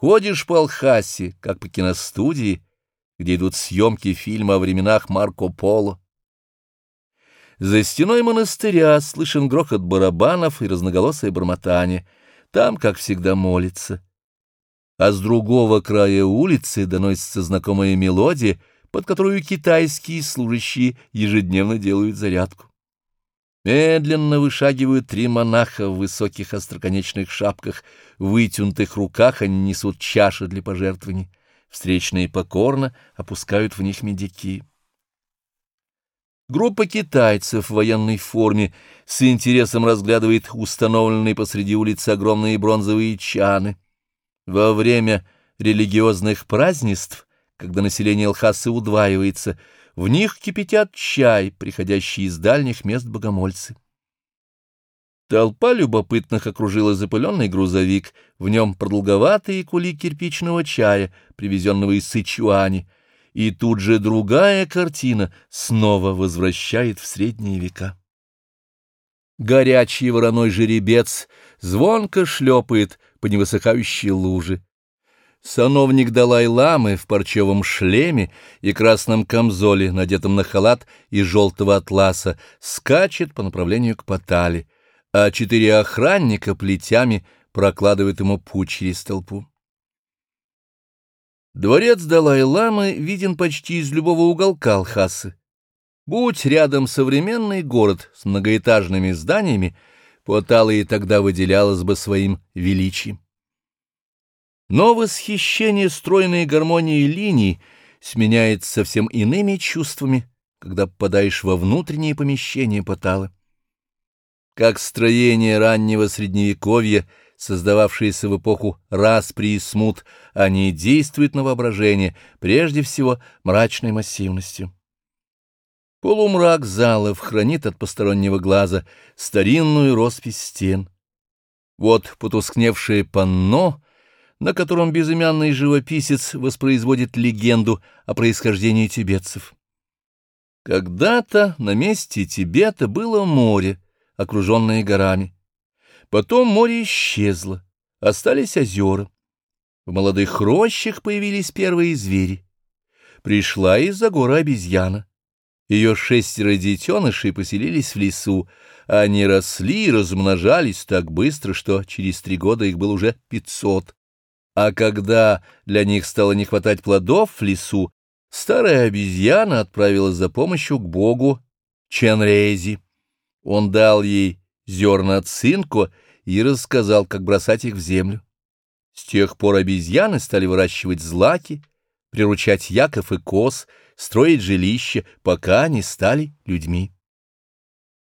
Ходишь по Алхасе, как по киностудии, где идут съемки фильма о временах Марко Поло. За стеной монастыря слышен грохот барабанов и разноголосое бормотание. Там, как всегда, молится. А с другого края улицы доносится знакомая мелодия, под которую китайские служащие ежедневно делают зарядку. Медленно вышагивают три монаха в высоких остроконечных шапках, в вытянутых руках они несут чаши для пожертвований. Встречные покорно опускают в них медики. Группа китайцев в военной форме с интересом разглядывает установленные посреди улицы огромные бронзовые чаны. Во время религиозных празднеств, когда население Лхасы удваивается, в них кипятят чай, приходящий из дальних мест богомольцы. Толпа любопытных окружила запыленный грузовик, в нем продолговатые кули кирпичного чая, привезенного из Сычуани, и тут же другая картина снова возвращает в средние века. Горячий вороной жеребец звонко шлепает по невысыхающей луже. Сановник Далай-ламы в парчевом шлеме и красном камзоле, надетом на халат из желтого атласа, скачет по направлению к Патали, а четыре охранника плетями прокладывают ему путь через толпу. Дворец Далай-ламы виден почти из любого уголка Алхасы. Будь рядом современный город с многоэтажными зданиями, Пуатала и тогда выделялась бы своим величием. Но восхищение стройной гармонией линий сменяется совсем иными чувствами, когда попадаешь во внутренние помещения Паталы. Как строение раннего Средневековья, создававшиеся в эпоху распри и смут, они действуют на воображение, прежде всего мрачной массивностью. Полумрак залов хранит от постороннего глаза старинную роспись стен. Вот потускневшее панно — на котором безымянный живописец воспроизводит легенду о происхождении тибетцев. Когда-то на месте Тибета было море, окруженное горами. Потом море исчезло, остались озера. В молодых рощах появились первые звери. Пришла из-за горы обезьяна. Ее шестеро детенышей поселились в лесу. Они росли и размножались так быстро, что через три года их было уже пятьсот. А когда для них стало не хватать плодов в лесу, старая обезьяна отправилась за помощью к богу Ченрези. Он дал ей зерна цинку и рассказал, как бросать их в землю. С тех пор обезьяны стали выращивать злаки, приручать яков и коз, строить жилища, пока они стали людьми.